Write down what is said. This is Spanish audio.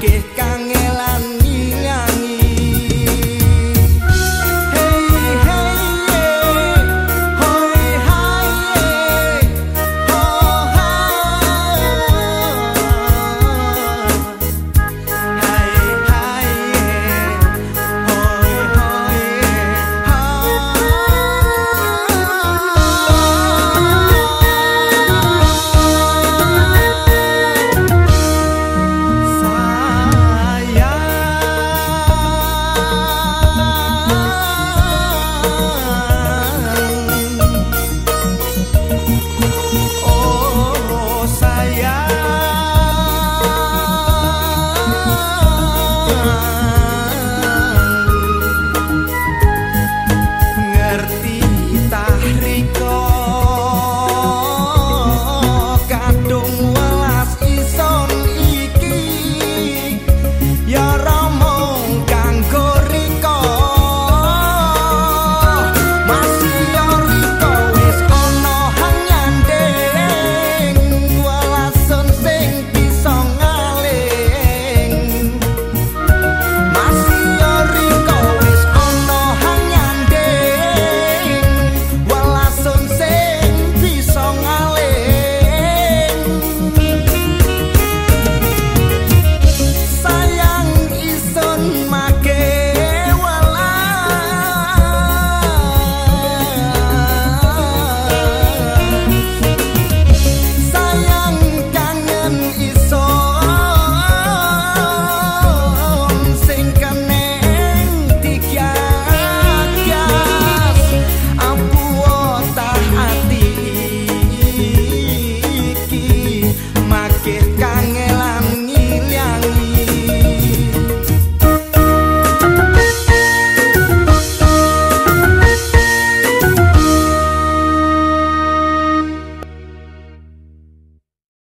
que